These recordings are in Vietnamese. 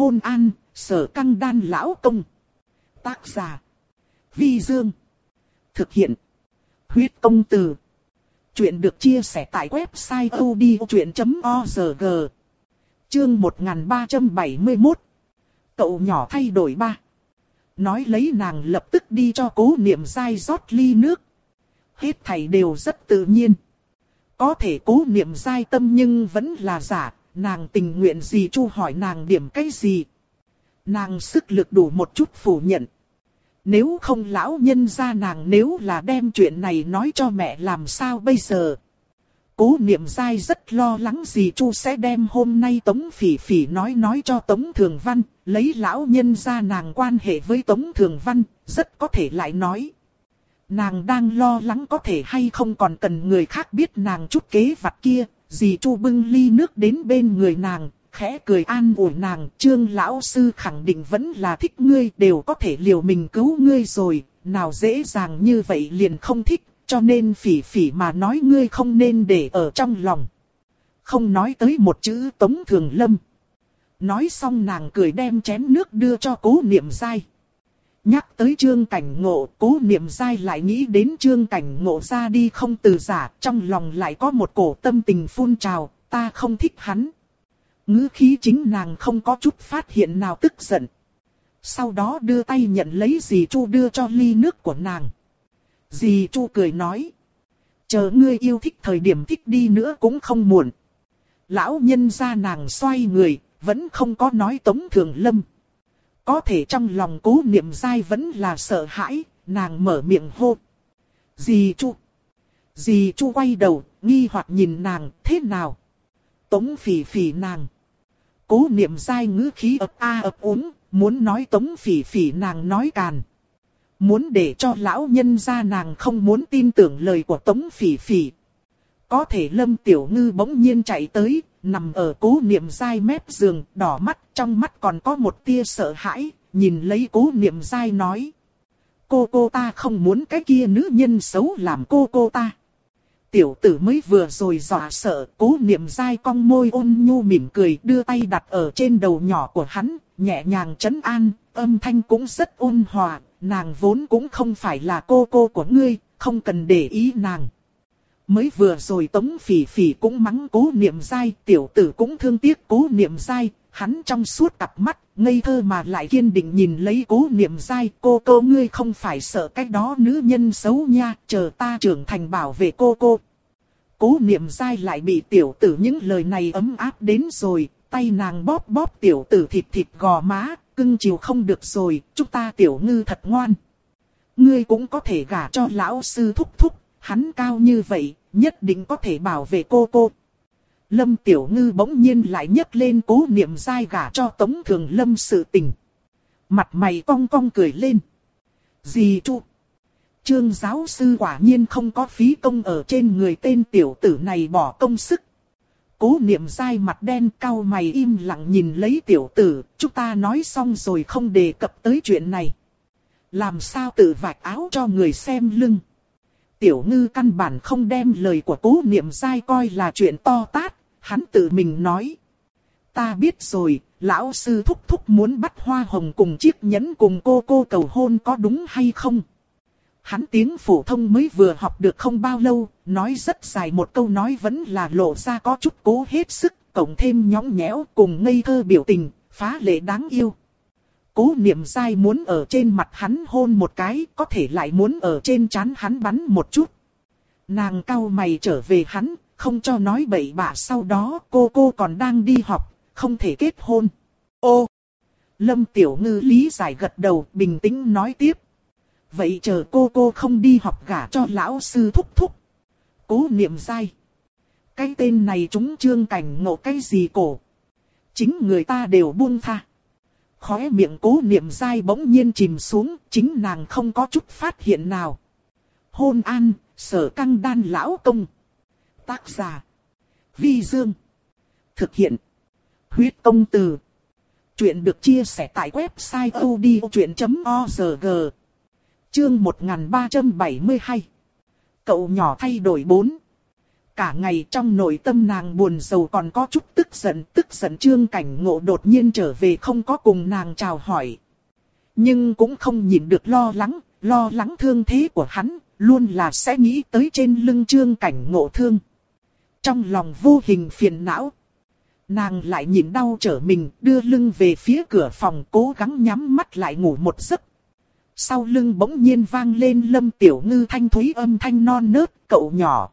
hôn an, sở căng đan lão công. Tác giả. Vi Dương. Thực hiện. Huyết công từ. Chuyện được chia sẻ tại website odchuyện.org. Chương 1371. Cậu nhỏ thay đổi ba. Nói lấy nàng lập tức đi cho cố niệm dai rót ly nước. Hết thảy đều rất tự nhiên. Có thể cố niệm dai tâm nhưng vẫn là giả, nàng tình nguyện gì chu hỏi nàng điểm cái gì. Nàng sức lực đủ một chút phủ nhận. Nếu không lão nhân ra nàng nếu là đem chuyện này nói cho mẹ làm sao bây giờ. Cố niệm dai rất lo lắng gì chu sẽ đem hôm nay Tống Phỉ Phỉ nói nói cho Tống Thường Văn, lấy lão nhân ra nàng quan hệ với Tống Thường Văn, rất có thể lại nói. Nàng đang lo lắng có thể hay không còn cần người khác biết nàng chút kế vặt kia, dì Chu bưng ly nước đến bên người nàng, khẽ cười an ủi nàng, trương lão sư khẳng định vẫn là thích ngươi, đều có thể liều mình cứu ngươi rồi, nào dễ dàng như vậy liền không thích, cho nên phỉ phỉ mà nói ngươi không nên để ở trong lòng. Không nói tới một chữ tống thường lâm. Nói xong nàng cười đem chén nước đưa cho cố niệm dai. Nhắc tới trương cảnh ngộ, cố niệm dai lại nghĩ đến trương cảnh ngộ ra đi không từ giả, trong lòng lại có một cổ tâm tình phun trào, ta không thích hắn. ngữ khí chính nàng không có chút phát hiện nào tức giận. Sau đó đưa tay nhận lấy dì Chu đưa cho ly nước của nàng. Dì Chu cười nói. Chờ ngươi yêu thích thời điểm thích đi nữa cũng không muộn. Lão nhân ra nàng xoay người, vẫn không có nói tống thường lâm. Có thể trong lòng cố niệm dai vẫn là sợ hãi, nàng mở miệng hô. Dì Chu. Dì Chu quay đầu, nghi hoặc nhìn nàng, thế nào? Tống phỉ phỉ nàng. Cố niệm dai ngữ khí ập a ập úng, muốn nói tống phỉ phỉ nàng nói càn. Muốn để cho lão nhân ra nàng không muốn tin tưởng lời của tống phỉ phỉ. Có thể lâm tiểu ngư bỗng nhiên chạy tới, nằm ở cố niệm dai mép giường, đỏ mắt, trong mắt còn có một tia sợ hãi, nhìn lấy cố niệm dai nói. Cô cô ta không muốn cái kia nữ nhân xấu làm cô cô ta. Tiểu tử mới vừa rồi dọa sợ, cố niệm dai cong môi ôn nhu mỉm cười đưa tay đặt ở trên đầu nhỏ của hắn, nhẹ nhàng chấn an, âm thanh cũng rất ôn hòa, nàng vốn cũng không phải là cô cô của ngươi, không cần để ý nàng. Mới vừa rồi tống phỉ phỉ cũng mắng cố niệm dai, tiểu tử cũng thương tiếc cố niệm dai, hắn trong suốt cặp mắt, ngây thơ mà lại kiên định nhìn lấy cố niệm dai, cô cô ngươi không phải sợ cái đó nữ nhân xấu nha, chờ ta trưởng thành bảo vệ cô cô. Cố niệm dai lại bị tiểu tử những lời này ấm áp đến rồi, tay nàng bóp bóp tiểu tử thịt thịt gò má, cưng chiều không được rồi, chúng ta tiểu ngư thật ngoan. Ngươi cũng có thể gả cho lão sư thúc thúc, hắn cao như vậy, nhất định có thể bảo vệ cô cô. Lâm Tiểu Ngư bỗng nhiên lại nhấc lên cố niệm dai gả cho Tống Thường Lâm sự tình. Mặt mày cong cong cười lên. Gì chu? Trương giáo sư quả nhiên không có phí công ở trên người tên tiểu tử này bỏ công sức. Cố niệm dai mặt đen cau mày im lặng nhìn lấy tiểu tử, chúng ta nói xong rồi không đề cập tới chuyện này. Làm sao tự vạch áo cho người xem lưng. Tiểu ngư căn bản không đem lời của cố niệm dai coi là chuyện to tát, hắn tự mình nói. Ta biết rồi, lão sư thúc thúc muốn bắt hoa hồng cùng chiếc nhẫn cùng cô cô cầu hôn có đúng hay không? Hắn tiếng phổ thông mới vừa học được không bao lâu, nói rất dài một câu nói vẫn là lộ ra có chút cố hết sức, cộng thêm nhõng nhẽo cùng ngây thơ biểu tình, phá lệ đáng yêu. Cố niệm dai muốn ở trên mặt hắn hôn một cái, có thể lại muốn ở trên chán hắn bắn một chút. Nàng cau mày trở về hắn, không cho nói bậy bạ sau đó cô cô còn đang đi học, không thể kết hôn. Ô! Lâm Tiểu Ngư lý giải gật đầu, bình tĩnh nói tiếp. Vậy chờ cô cô không đi học gả cho lão sư thúc thúc. Cố niệm dai. Cái tên này chúng trương cảnh ngộ cái gì cổ. Chính người ta đều buông tha. Khóe miệng cố niệm dai bỗng nhiên chìm xuống, chính nàng không có chút phát hiện nào. Hôn an, sở căng đan lão công. Tác giả. Vi Dương. Thực hiện. Huyết công từ. Chuyện được chia sẻ tại website odchuyện.org. Chương 1372. Cậu nhỏ thay đổi bốn cả ngày trong nội tâm nàng buồn rầu còn có chút tức giận, tức giận trương cảnh ngộ đột nhiên trở về không có cùng nàng chào hỏi. Nhưng cũng không nhìn được lo lắng, lo lắng thương thế của hắn, luôn là sẽ nghĩ tới trên lưng trương cảnh ngộ thương. Trong lòng vô hình phiền não. Nàng lại nhìn đau trở mình, đưa lưng về phía cửa phòng cố gắng nhắm mắt lại ngủ một giấc. Sau lưng bỗng nhiên vang lên lâm tiểu ngư thanh thúy âm thanh non nớt, cậu nhỏ.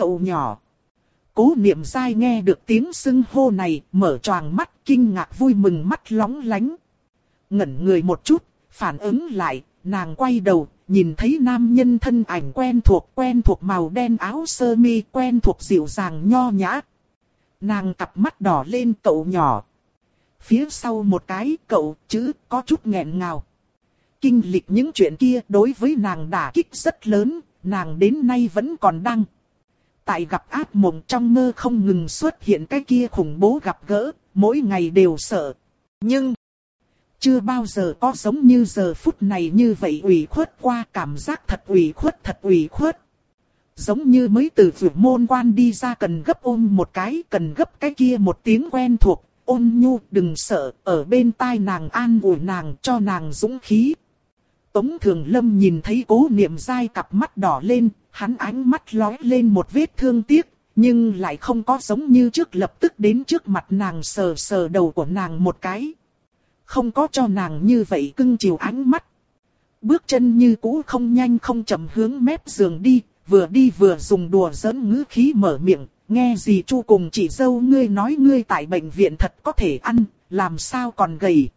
Cậu nhỏ. Cố niệm dai nghe được tiếng sưng hô này, mở choàng mắt, kinh ngạc vui mừng mắt lóng lánh. Ngẩn người một chút, phản ứng lại, nàng quay đầu, nhìn thấy nam nhân thân ảnh quen thuộc, quen thuộc màu đen áo sơ mi, quen thuộc dịu dàng nho nhã. Nàng cặp mắt đỏ lên cậu nhỏ. Phía sau một cái cậu chữ có chút nghẹn ngào. Kinh lịch những chuyện kia đối với nàng đả kích rất lớn, nàng đến nay vẫn còn đang. Tại gặp ác mộng trong mơ không ngừng xuất hiện cái kia khủng bố gặp gỡ, mỗi ngày đều sợ. Nhưng, chưa bao giờ có giống như giờ phút này như vậy ủy khuất qua cảm giác thật ủy khuất thật ủy khuất. Giống như mới từ vượt môn quan đi ra cần gấp ôm một cái, cần gấp cái kia một tiếng quen thuộc, ôn nhu đừng sợ, ở bên tai nàng an ủi nàng cho nàng dũng khí. Tống Thường Lâm nhìn thấy cố niệm dai cặp mắt đỏ lên, hắn ánh mắt lóe lên một vết thương tiếc, nhưng lại không có giống như trước lập tức đến trước mặt nàng sờ sờ đầu của nàng một cái không có cho nàng như vậy cưng chiều ánh mắt. Bước chân như cũ không nhanh không chậm hướng mép giường đi, vừa đi vừa dùng đùa giỡn ngữ khí mở miệng, nghe gì chu cùng chị dâu ngươi nói ngươi tại bệnh viện thật có thể ăn, làm sao còn gầy.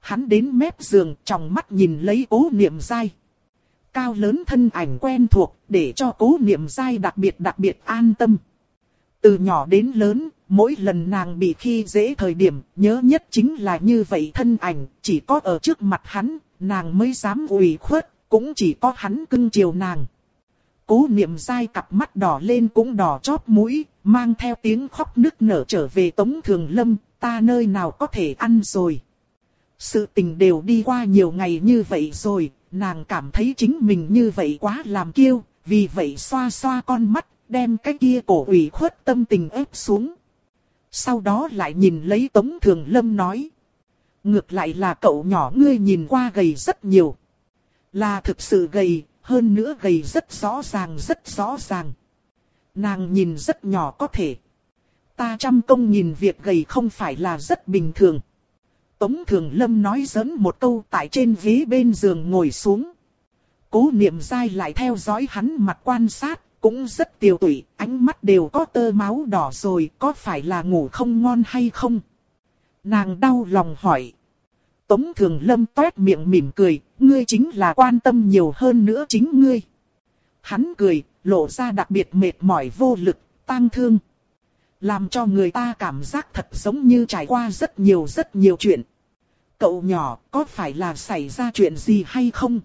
Hắn đến mép giường trong mắt nhìn lấy cố niệm dai. Cao lớn thân ảnh quen thuộc để cho cố niệm dai đặc biệt đặc biệt an tâm. Từ nhỏ đến lớn, mỗi lần nàng bị khi dễ thời điểm, nhớ nhất chính là như vậy thân ảnh, chỉ có ở trước mặt hắn, nàng mới dám ủy khuất, cũng chỉ có hắn cưng chiều nàng. Cố niệm dai cặp mắt đỏ lên cũng đỏ chóp mũi, mang theo tiếng khóc nức nở trở về Tống Thường Lâm, ta nơi nào có thể ăn rồi. Sự tình đều đi qua nhiều ngày như vậy rồi, nàng cảm thấy chính mình như vậy quá làm kiêu, vì vậy xoa xoa con mắt, đem cái kia cổ ủy khuất tâm tình ép xuống. Sau đó lại nhìn lấy Tống Thường Lâm nói. Ngược lại là cậu nhỏ ngươi nhìn qua gầy rất nhiều. Là thực sự gầy, hơn nữa gầy rất rõ ràng rất rõ ràng. Nàng nhìn rất nhỏ có thể. Ta trăm công nhìn việc gầy không phải là rất bình thường. Tống Thường Lâm nói dẫn một câu tại trên ghế bên giường ngồi xuống. Cố niệm dai lại theo dõi hắn mặt quan sát, cũng rất tiêu tụy, ánh mắt đều có tơ máu đỏ rồi, có phải là ngủ không ngon hay không? Nàng đau lòng hỏi. Tống Thường Lâm toét miệng mỉm cười, ngươi chính là quan tâm nhiều hơn nữa chính ngươi. Hắn cười, lộ ra đặc biệt mệt mỏi vô lực, tang thương. Làm cho người ta cảm giác thật giống như trải qua rất nhiều rất nhiều chuyện. Cậu nhỏ, có phải là xảy ra chuyện gì hay không?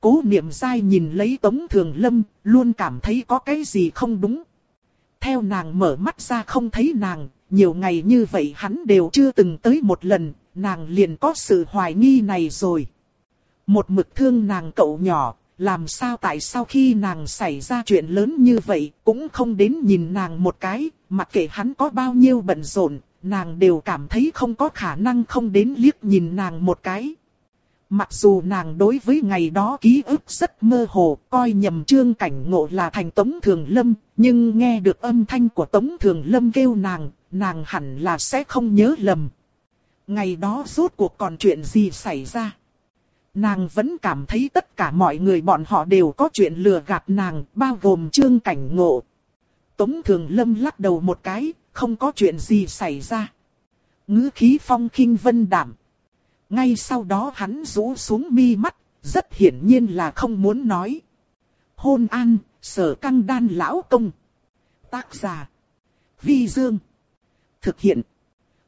Cố niệm dai nhìn lấy Tống Thường Lâm, luôn cảm thấy có cái gì không đúng. Theo nàng mở mắt ra không thấy nàng, nhiều ngày như vậy hắn đều chưa từng tới một lần, nàng liền có sự hoài nghi này rồi. Một mực thương nàng cậu nhỏ, làm sao tại sao khi nàng xảy ra chuyện lớn như vậy, cũng không đến nhìn nàng một cái, mặc kệ hắn có bao nhiêu bận rộn, nàng đều cảm thấy không có khả năng không đến liếc nhìn nàng một cái. Mặc dù nàng đối với ngày đó ký ức rất mơ hồ, coi nhầm trương cảnh ngộ là thành Tống Thường Lâm, nhưng nghe được âm thanh của Tống Thường Lâm kêu nàng, nàng hẳn là sẽ không nhớ lầm. Ngày đó rốt cuộc còn chuyện gì xảy ra? Nàng vẫn cảm thấy tất cả mọi người bọn họ đều có chuyện lừa gạt nàng, bao gồm trương cảnh ngộ. Tống Thường Lâm lắc đầu một cái, không có chuyện gì xảy ra. ngữ khí phong khinh vân đảm. Ngay sau đó hắn rũ xuống mi mắt, rất hiển nhiên là không muốn nói. Hôn an, sở căng đan lão công. Tác giả. Vi Dương. Thực hiện.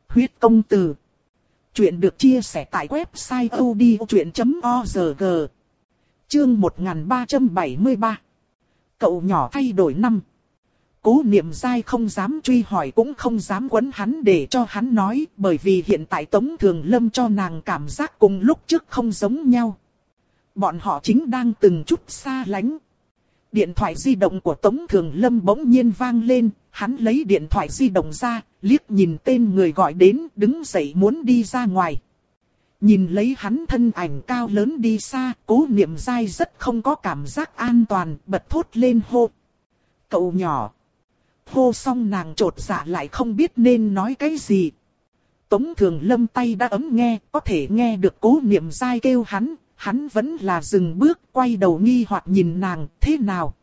Huyết công từ. Chuyện được chia sẻ tại website odchuyện.org. Chương 1373. Cậu nhỏ thay đổi năm. Cố niệm dai không dám truy hỏi cũng không dám quấn hắn để cho hắn nói, bởi vì hiện tại Tống Thường Lâm cho nàng cảm giác cùng lúc trước không giống nhau. Bọn họ chính đang từng chút xa lánh. Điện thoại di động của Tống Thường Lâm bỗng nhiên vang lên, hắn lấy điện thoại di động ra, liếc nhìn tên người gọi đến, đứng dậy muốn đi ra ngoài. Nhìn lấy hắn thân ảnh cao lớn đi xa, cố niệm dai rất không có cảm giác an toàn, bật thốt lên hô. Cậu nhỏ. Hô xong nàng trột dạ lại không biết nên nói cái gì. Tống thường lâm tay đã ấm nghe, có thể nghe được cố niệm dai kêu hắn, hắn vẫn là dừng bước, quay đầu nghi hoặc nhìn nàng, thế nào?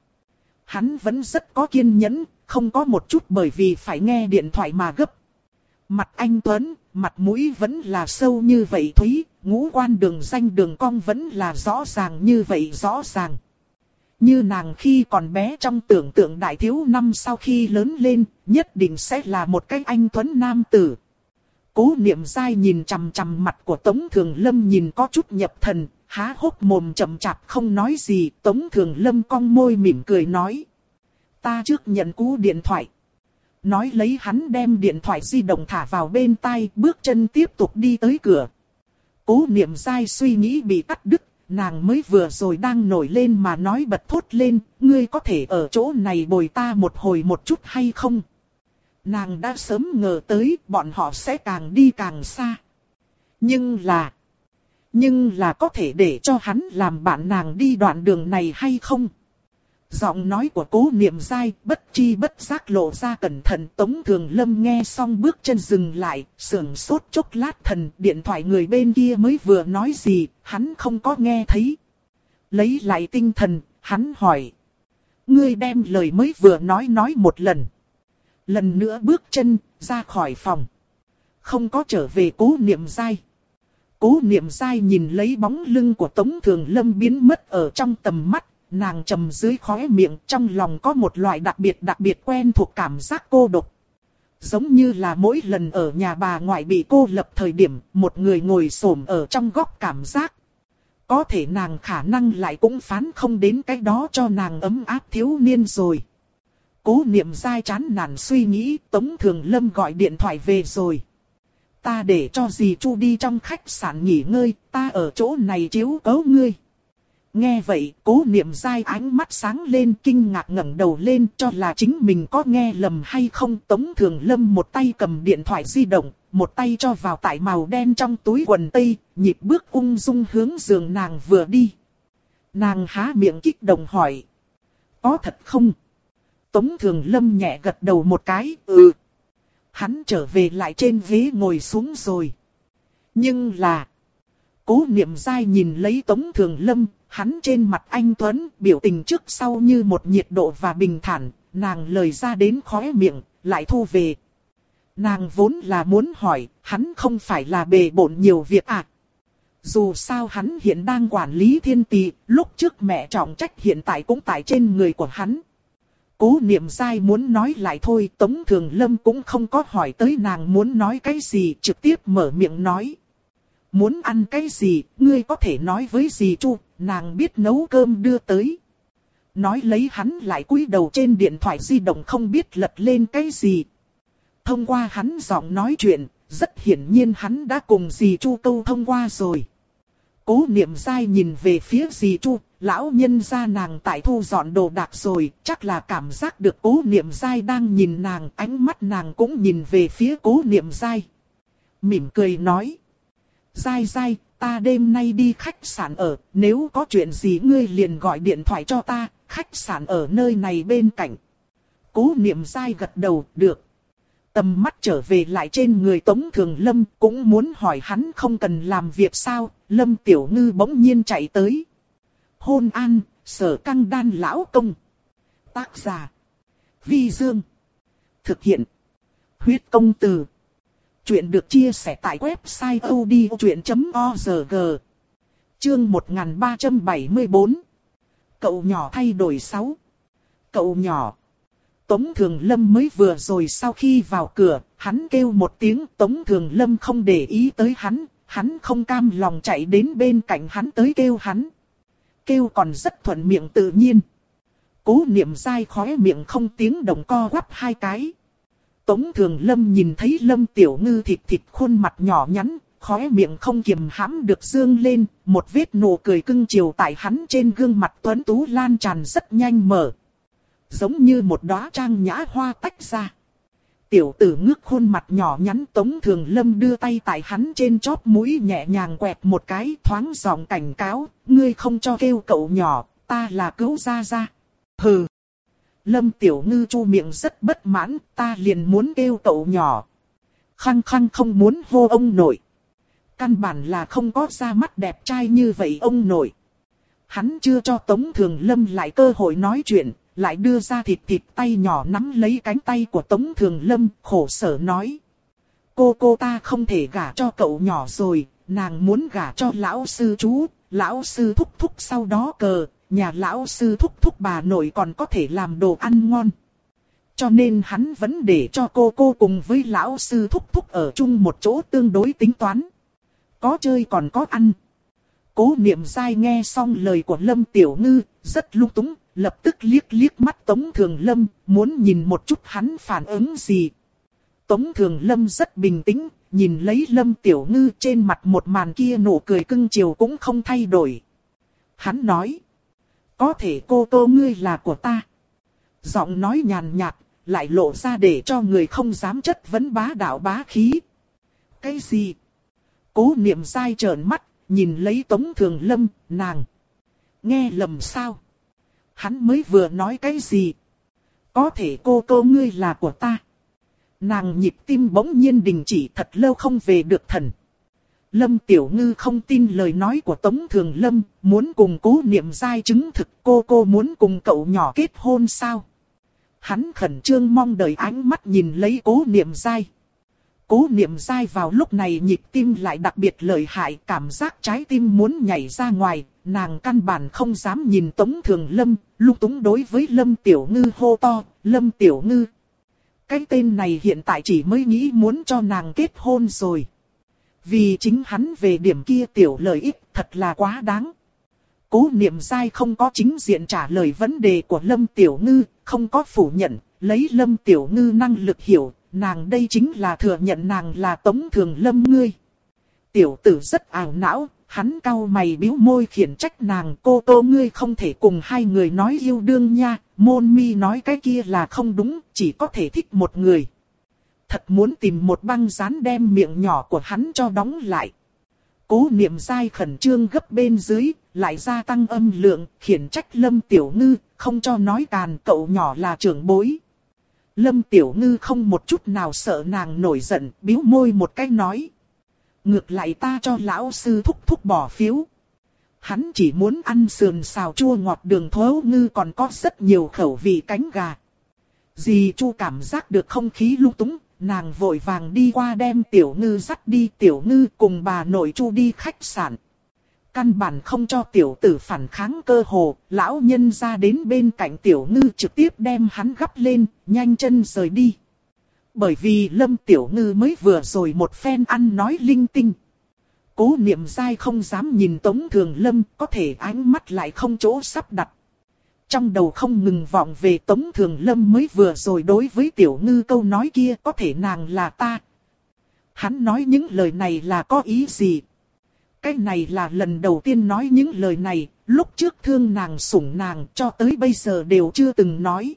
Hắn vẫn rất có kiên nhẫn, không có một chút bởi vì phải nghe điện thoại mà gấp. Mặt anh Tuấn, mặt mũi vẫn là sâu như vậy Thúy, ngũ quan đường danh đường cong vẫn là rõ ràng như vậy rõ ràng. Như nàng khi còn bé trong tưởng tượng đại thiếu năm sau khi lớn lên, nhất định sẽ là một cái anh Tuấn nam tử. Cố niệm dai nhìn chằm chằm mặt của Tống Thường Lâm nhìn có chút nhập thần, há hốc mồm chậm chạp không nói gì, Tống Thường Lâm cong môi mỉm cười nói. Ta trước nhận cú điện thoại. Nói lấy hắn đem điện thoại di động thả vào bên tai, bước chân tiếp tục đi tới cửa. Cố niệm dai suy nghĩ bị cắt đứt, nàng mới vừa rồi đang nổi lên mà nói bật thốt lên, ngươi có thể ở chỗ này bồi ta một hồi một chút hay không? Nàng đã sớm ngờ tới bọn họ sẽ càng đi càng xa. Nhưng là... Nhưng là có thể để cho hắn làm bạn nàng đi đoạn đường này hay không? Giọng nói của cố niệm dai bất chi bất giác lộ ra cẩn thận Tống Thường Lâm nghe xong bước chân dừng lại, sưởng sốt chốc lát thần điện thoại người bên kia mới vừa nói gì, hắn không có nghe thấy. Lấy lại tinh thần, hắn hỏi. Ngươi đem lời mới vừa nói nói một lần. Lần nữa bước chân, ra khỏi phòng. Không có trở về cố niệm dai. Cố niệm dai nhìn lấy bóng lưng của Tống Thường Lâm biến mất ở trong tầm mắt, nàng trầm dưới khóe miệng trong lòng có một loại đặc biệt đặc biệt quen thuộc cảm giác cô độc. Giống như là mỗi lần ở nhà bà ngoại bị cô lập thời điểm một người ngồi xổm ở trong góc cảm giác. Có thể nàng khả năng lại cũng phán không đến cái đó cho nàng ấm áp thiếu niên rồi. Cố niệm dai chán nản suy nghĩ Tống Thường Lâm gọi điện thoại về rồi. Ta để cho dì Chu đi trong khách sạn nghỉ ngơi, ta ở chỗ này chiếu cấu ngươi. Nghe vậy, cố niệm dai ánh mắt sáng lên kinh ngạc ngẩng đầu lên cho là chính mình có nghe lầm hay không. Tống Thường Lâm một tay cầm điện thoại di động, một tay cho vào tại màu đen trong túi quần tây, nhịp bước ung dung hướng giường nàng vừa đi. Nàng há miệng kích động hỏi. Có thật không? Tống Thường Lâm nhẹ gật đầu một cái, ừ. Hắn trở về lại trên ghế ngồi xuống rồi. Nhưng là... Cố niệm dai nhìn lấy Tống Thường Lâm, hắn trên mặt anh Tuấn, biểu tình trước sau như một nhiệt độ và bình thản, nàng lời ra đến khóe miệng, lại thu về. Nàng vốn là muốn hỏi, hắn không phải là bề bộn nhiều việc à? Dù sao hắn hiện đang quản lý thiên tỷ, lúc trước mẹ trọng trách hiện tại cũng tại trên người của hắn. Cố niệm dai muốn nói lại thôi, Tống Thường Lâm cũng không có hỏi tới nàng muốn nói cái gì, trực tiếp mở miệng nói. Muốn ăn cái gì, ngươi có thể nói với dì Chu, nàng biết nấu cơm đưa tới. Nói lấy hắn lại cúi đầu trên điện thoại di động không biết lật lên cái gì. Thông qua hắn giọng nói chuyện, rất hiển nhiên hắn đã cùng dì Chu câu thông qua rồi. Cố niệm dai nhìn về phía dì Chu, lão nhân ra nàng tại thu dọn đồ đạc rồi, chắc là cảm giác được cố niệm dai đang nhìn nàng, ánh mắt nàng cũng nhìn về phía cố niệm dai. Mỉm cười nói. Dai dai, ta đêm nay đi khách sạn ở, nếu có chuyện gì ngươi liền gọi điện thoại cho ta, khách sạn ở nơi này bên cạnh. Cố niệm dai gật đầu, được. Tầm mắt trở về lại trên người Tống Thường Lâm, cũng muốn hỏi hắn không cần làm việc sao, Lâm Tiểu Ngư bỗng nhiên chạy tới. Hôn an, sở căng đan lão công. Tác giả. Vi Dương. Thực hiện. Huyết công từ. Chuyện được chia sẻ tại website odchuyện.org Chương 1374 Cậu nhỏ thay đổi 6 Cậu nhỏ Tống Thường Lâm mới vừa rồi sau khi vào cửa, hắn kêu một tiếng Tống Thường Lâm không để ý tới hắn, hắn không cam lòng chạy đến bên cạnh hắn tới kêu hắn. Kêu còn rất thuận miệng tự nhiên. Cố niệm dai khóe miệng không tiếng đồng co quắp hai cái. Tống Thường Lâm nhìn thấy Lâm Tiểu Ngư thịt thịt khuôn mặt nhỏ nhắn, khóe miệng không kiềm hãm được dương lên, một vết nụ cười cưng chiều tại hắn trên gương mặt tuấn tú lan tràn rất nhanh mở. Giống như một đóa trang nhã hoa tách ra. Tiểu tử ngước khuôn mặt nhỏ nhắn Tống Thường Lâm đưa tay tại hắn trên chóp mũi nhẹ nhàng quẹt một cái thoáng giọng cảnh cáo, ngươi không cho kêu cậu nhỏ, ta là cứu gia gia. Hừ. Lâm Tiểu Ngư chu miệng rất bất mãn, ta liền muốn kêu cậu nhỏ. Khăng khăng không muốn hô ông nội. Căn bản là không có ra mắt đẹp trai như vậy ông nội. Hắn chưa cho Tống Thường Lâm lại cơ hội nói chuyện, lại đưa ra thịt thịt tay nhỏ nắm lấy cánh tay của Tống Thường Lâm, khổ sở nói. Cô cô ta không thể gả cho cậu nhỏ rồi, nàng muốn gả cho lão sư chú, lão sư thúc thúc sau đó cờ, nhà lão sư thúc thúc bà nội còn có thể làm đồ ăn ngon. Cho nên hắn vẫn để cho cô cô cùng với lão sư thúc thúc ở chung một chỗ tương đối tính toán. Có chơi còn có ăn. Cố niệm dai nghe xong lời của Lâm Tiểu Ngư, rất lung túng, lập tức liếc liếc mắt Tống Thường Lâm, muốn nhìn một chút hắn phản ứng gì. Tống Thường Lâm rất bình tĩnh, nhìn lấy Lâm Tiểu Ngư trên mặt một màn kia nụ cười cưng chiều cũng không thay đổi. Hắn nói, có thể cô tô ngươi là của ta. Giọng nói nhàn nhạt, lại lộ ra để cho người không dám chất vấn bá đạo bá khí. Cái gì? Cố niệm sai trợn mắt, nhìn lấy Tống Thường Lâm, nàng. Nghe lầm sao? Hắn mới vừa nói cái gì? Có thể cô cô ngươi là của ta. Nàng nhịp tim bỗng nhiên đình chỉ thật lâu không về được thần. Lâm Tiểu Ngư không tin lời nói của Tống Thường Lâm, muốn cùng cố niệm giai chứng thực cô cô muốn cùng cậu nhỏ kết hôn sao? Hắn khẩn trương mong đợi ánh mắt nhìn lấy cố niệm giai. Cố niệm giai vào lúc này nhịp tim lại đặc biệt lợi hại, cảm giác trái tim muốn nhảy ra ngoài, nàng căn bản không dám nhìn Tống Thường Lâm, lúc túng đối với Lâm Tiểu Ngư hô to, Lâm Tiểu Ngư. Cái tên này hiện tại chỉ mới nghĩ muốn cho nàng kết hôn rồi. Vì chính hắn về điểm kia tiểu lợi ích thật là quá đáng. Cố niệm dai không có chính diện trả lời vấn đề của Lâm Tiểu Ngư, không có phủ nhận, lấy Lâm Tiểu Ngư năng lực hiểu, nàng đây chính là thừa nhận nàng là Tống Thường Lâm ngươi. Tiểu tử rất ảo não, hắn cau mày biếu môi khiển trách nàng cô tô ngươi không thể cùng hai người nói yêu đương nha, môn mi nói cái kia là không đúng, chỉ có thể thích một người. Thật muốn tìm một băng dán đem miệng nhỏ của hắn cho đóng lại. Cố niệm dai khẩn trương gấp bên dưới, lại gia tăng âm lượng, khiển trách Lâm Tiểu Ngư, không cho nói càn cậu nhỏ là trưởng bối. Lâm Tiểu Ngư không một chút nào sợ nàng nổi giận, biếu môi một cái nói. Ngược lại ta cho lão sư thúc thúc bỏ phiếu. Hắn chỉ muốn ăn sườn xào chua ngọt đường thố ngư còn có rất nhiều khẩu vị cánh gà. Dì chu cảm giác được không khí lung túng, nàng vội vàng đi qua đem tiểu ngư dắt đi tiểu ngư cùng bà nội chu đi khách sạn. Căn bản không cho tiểu tử phản kháng cơ hồ, lão nhân ra đến bên cạnh tiểu ngư trực tiếp đem hắn gấp lên, nhanh chân rời đi. Bởi vì lâm tiểu ngư mới vừa rồi một phen ăn nói linh tinh. Cố niệm dai không dám nhìn tống thường lâm, có thể ánh mắt lại không chỗ sắp đặt. Trong đầu không ngừng vọng về Tống Thường Lâm mới vừa rồi đối với Tiểu Ngư câu nói kia có thể nàng là ta. Hắn nói những lời này là có ý gì? Cái này là lần đầu tiên nói những lời này, lúc trước thương nàng sủng nàng cho tới bây giờ đều chưa từng nói.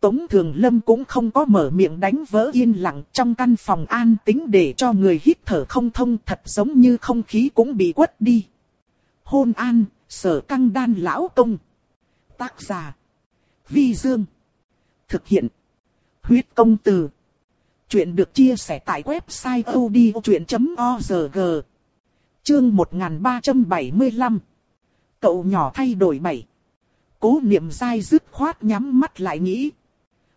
Tống Thường Lâm cũng không có mở miệng đánh vỡ yên lặng trong căn phòng an tính để cho người hít thở không thông thật giống như không khí cũng bị quất đi. Hôn an, sở căng đan lão công. Tác giả. Vi Dương. Thực hiện. Huyết công từ. Chuyện được chia sẻ tại website odchuyện.org. Chương 1375. Cậu nhỏ thay đổi bảy. Cố niệm dai dứt khoát nhắm mắt lại nghĩ.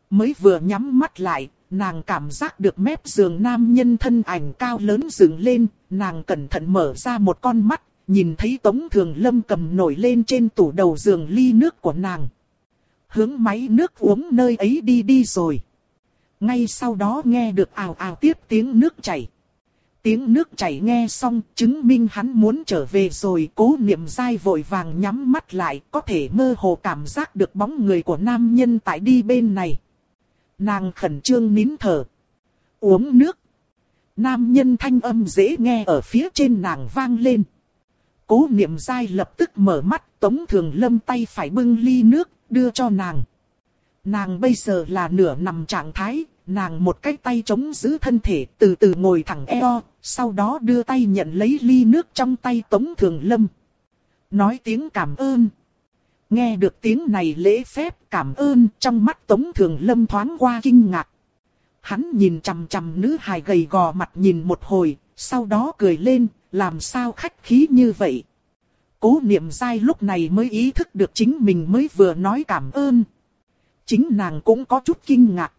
Mới vừa nhắm mắt lại, nàng cảm giác được mép giường nam nhân thân ảnh cao lớn dựng lên, nàng cẩn thận mở ra một con mắt, nhìn thấy Tống Thường Lâm cầm nổi lên trên tủ đầu giường ly nước của nàng. Hướng máy nước uống nơi ấy đi đi rồi. Ngay sau đó nghe được ào ào tiếp tiếng nước chảy. Tiếng nước chảy nghe xong chứng minh hắn muốn trở về rồi cố niệm dai vội vàng nhắm mắt lại có thể mơ hồ cảm giác được bóng người của nam nhân tại đi bên này. Nàng khẩn trương nín thở. Uống nước. Nam nhân thanh âm dễ nghe ở phía trên nàng vang lên. Cố niệm dai lập tức mở mắt, tống thường lâm tay phải bưng ly nước, đưa cho nàng. Nàng bây giờ là nửa nằm trạng thái, nàng một cái tay chống giữ thân thể, từ từ ngồi thẳng eo, sau đó đưa tay nhận lấy ly nước trong tay tống thường lâm. Nói tiếng cảm ơn. Nghe được tiếng này lễ phép cảm ơn trong mắt tống thường lâm thoáng qua kinh ngạc. Hắn nhìn chằm chằm nữ hài gầy gò mặt nhìn một hồi, sau đó cười lên, làm sao khách khí như vậy. Cố niệm dai lúc này mới ý thức được chính mình mới vừa nói cảm ơn. Chính nàng cũng có chút kinh ngạc.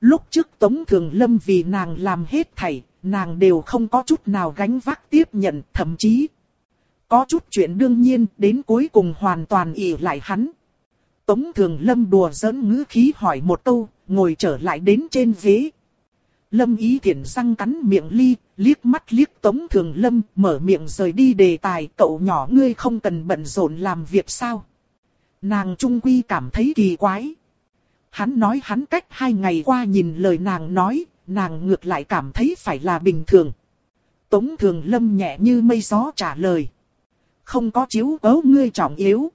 Lúc trước Tống Thường Lâm vì nàng làm hết thảy, nàng đều không có chút nào gánh vác tiếp nhận, thậm chí có chút chuyện đương nhiên đến cuối cùng hoàn toàn ỉ lại hắn. Tống Thường Lâm đùa giỡn ngữ khí hỏi một câu, ngồi trở lại đến trên ghế. Lâm ý thiện răng cắn miệng ly, liếc mắt liếc Tống Thường Lâm, mở miệng rời đi đề tài cậu nhỏ ngươi không cần bận rộn làm việc sao. Nàng trung quy cảm thấy kỳ quái. Hắn nói hắn cách hai ngày qua nhìn lời nàng nói, nàng ngược lại cảm thấy phải là bình thường. Tống Thường Lâm nhẹ như mây gió trả lời. Không có chiếu cố ngươi trọng yếu.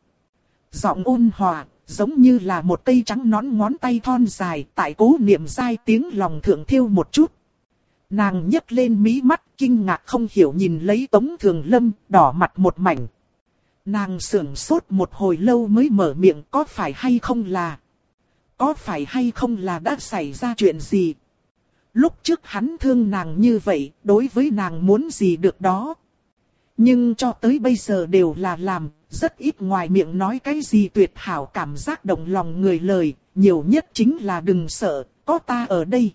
Giọng ôn hòa, giống như là một cây trắng nón ngón tay thon dài, tại cố niệm dai tiếng lòng thượng thiêu một chút. Nàng nhấc lên mí mắt, kinh ngạc không hiểu nhìn lấy Tống Thường Lâm, đỏ mặt một mảnh. Nàng sưởng sốt một hồi lâu mới mở miệng có phải hay không là. Có phải hay không là đã xảy ra chuyện gì? Lúc trước hắn thương nàng như vậy, đối với nàng muốn gì được đó. Nhưng cho tới bây giờ đều là làm, rất ít ngoài miệng nói cái gì tuyệt hảo cảm giác động lòng người lời, nhiều nhất chính là đừng sợ, có ta ở đây.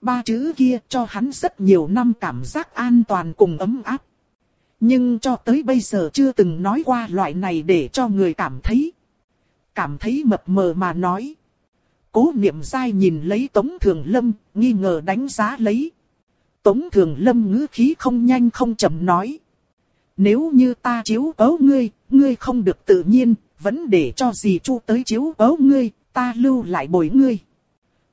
Ba chữ kia cho hắn rất nhiều năm cảm giác an toàn cùng ấm áp. Nhưng cho tới bây giờ chưa từng nói qua loại này để cho người cảm thấy. Cảm thấy mập mờ mà nói. Cố niệm dai nhìn lấy Tống Thường Lâm, nghi ngờ đánh giá lấy. Tống Thường Lâm ngữ khí không nhanh không chậm nói. Nếu như ta chiếu cố ngươi, ngươi không được tự nhiên, vẫn để cho gì chu tới chiếu cố ngươi, ta lưu lại bồi ngươi.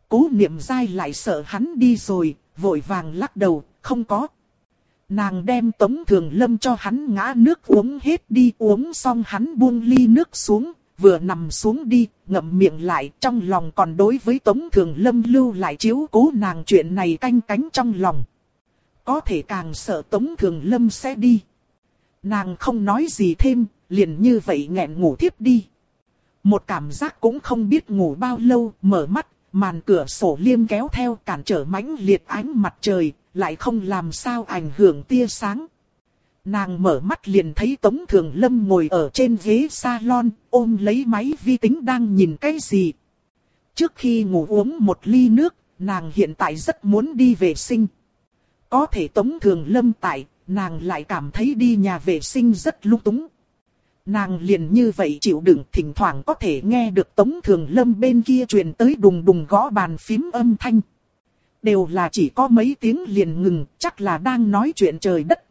Cố niệm dai lại sợ hắn đi rồi, vội vàng lắc đầu, không có. Nàng đem tống thường lâm cho hắn ngã nước uống hết đi uống xong hắn buông ly nước xuống, vừa nằm xuống đi, ngậm miệng lại trong lòng còn đối với tống thường lâm lưu lại chiếu cố nàng chuyện này canh cánh trong lòng. Có thể càng sợ tống thường lâm sẽ đi. Nàng không nói gì thêm, liền như vậy nghẹn ngủ tiếp đi. Một cảm giác cũng không biết ngủ bao lâu, mở mắt, màn cửa sổ liêm kéo theo cản trở mãnh liệt ánh mặt trời, lại không làm sao ảnh hưởng tia sáng. Nàng mở mắt liền thấy Tống Thường Lâm ngồi ở trên ghế salon, ôm lấy máy vi tính đang nhìn cái gì. Trước khi ngủ uống một ly nước, nàng hiện tại rất muốn đi vệ sinh. Có thể Tống Thường Lâm tại, nàng lại cảm thấy đi nhà vệ sinh rất lung túng. Nàng liền như vậy chịu đựng thỉnh thoảng có thể nghe được Tống Thường Lâm bên kia truyền tới đùng đùng gõ bàn phím âm thanh. Đều là chỉ có mấy tiếng liền ngừng, chắc là đang nói chuyện trời đất.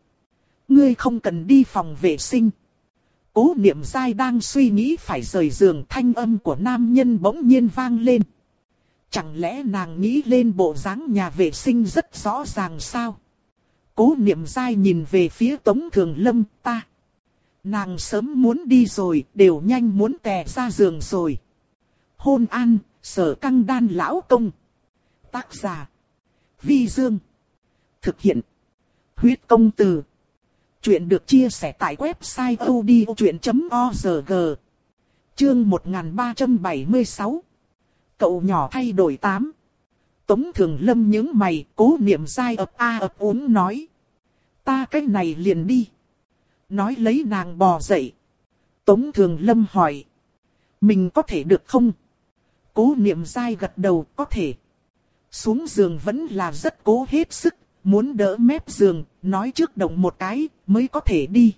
Ngươi không cần đi phòng vệ sinh. Cố niệm dai đang suy nghĩ phải rời giường thanh âm của nam nhân bỗng nhiên vang lên. Chẳng lẽ nàng nghĩ lên bộ dáng nhà vệ sinh rất rõ ràng sao? Cố niệm dai nhìn về phía Tống Thường Lâm ta. Nàng sớm muốn đi rồi, đều nhanh muốn tè ra giường rồi. Hôn an, sở căng đan lão công. Tác giả. Vi Dương. Thực hiện. Huyết công từ. Chuyện được chia sẻ tại website odchuyện.org. Chương 1376. Cậu nhỏ thay đổi tám. Tống Thường Lâm những mày, cố niệm dai ập a ập uống nói. Ta cái này liền đi. Nói lấy nàng bò dậy. Tống Thường Lâm hỏi. Mình có thể được không? Cố niệm dai gật đầu có thể. Xuống giường vẫn là rất cố hết sức, muốn đỡ mép giường, nói trước động một cái, mới có thể đi.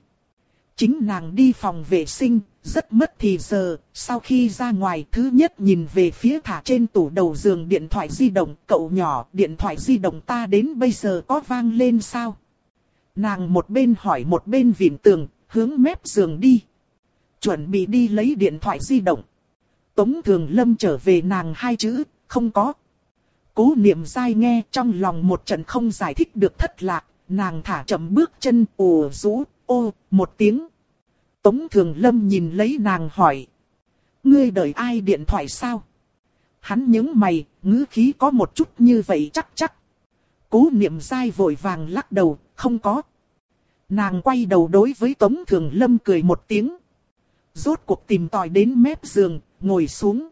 Chính nàng đi phòng vệ sinh, rất mất thì giờ, sau khi ra ngoài thứ nhất nhìn về phía thả trên tủ đầu giường điện thoại di động, cậu nhỏ, điện thoại di động ta đến bây giờ có vang lên sao? Nàng một bên hỏi một bên vịn tường, hướng mép giường đi. Chuẩn bị đi lấy điện thoại di động. Tống Thường Lâm trở về nàng hai chữ, không có. Cố niệm dai nghe trong lòng một trận không giải thích được thất lạc, nàng thả chậm bước chân ồ rũ, ô, một tiếng. Tống Thường Lâm nhìn lấy nàng hỏi. Ngươi đợi ai điện thoại sao? Hắn nhớ mày, ngữ khí có một chút như vậy chắc chắc. Cố niệm dai vội vàng lắc đầu, không có. Nàng quay đầu đối với Tống Thường Lâm cười một tiếng. Rốt cuộc tìm tòi đến mép giường, ngồi xuống.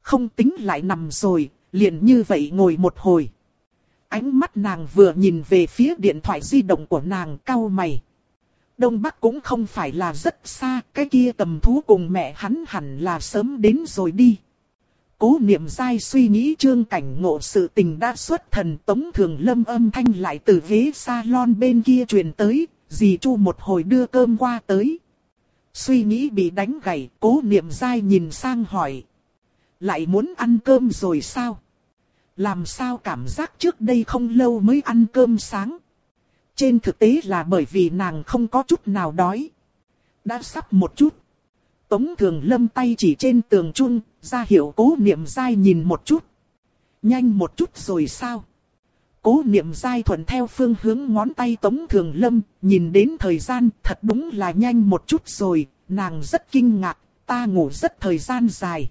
Không tính lại nằm rồi, liền như vậy ngồi một hồi. Ánh mắt nàng vừa nhìn về phía điện thoại di động của nàng cau mày. Đông Bắc cũng không phải là rất xa, cái kia tầm thú cùng mẹ hắn hẳn là sớm đến rồi đi. Cố niệm dai suy nghĩ trương cảnh ngộ sự tình đã xuất thần tống thường lâm âm thanh lại từ ghế salon bên kia truyền tới, dì chu một hồi đưa cơm qua tới. Suy nghĩ bị đánh gãy, cố niệm dai nhìn sang hỏi. Lại muốn ăn cơm rồi sao? Làm sao cảm giác trước đây không lâu mới ăn cơm sáng? Trên thực tế là bởi vì nàng không có chút nào đói. Đã sắp một chút. Tống thường lâm tay chỉ trên tường chun, ra hiệu cố niệm dai nhìn một chút. Nhanh một chút rồi sao? Cố niệm dai thuận theo phương hướng ngón tay tống thường lâm, nhìn đến thời gian thật đúng là nhanh một chút rồi, nàng rất kinh ngạc, ta ngủ rất thời gian dài.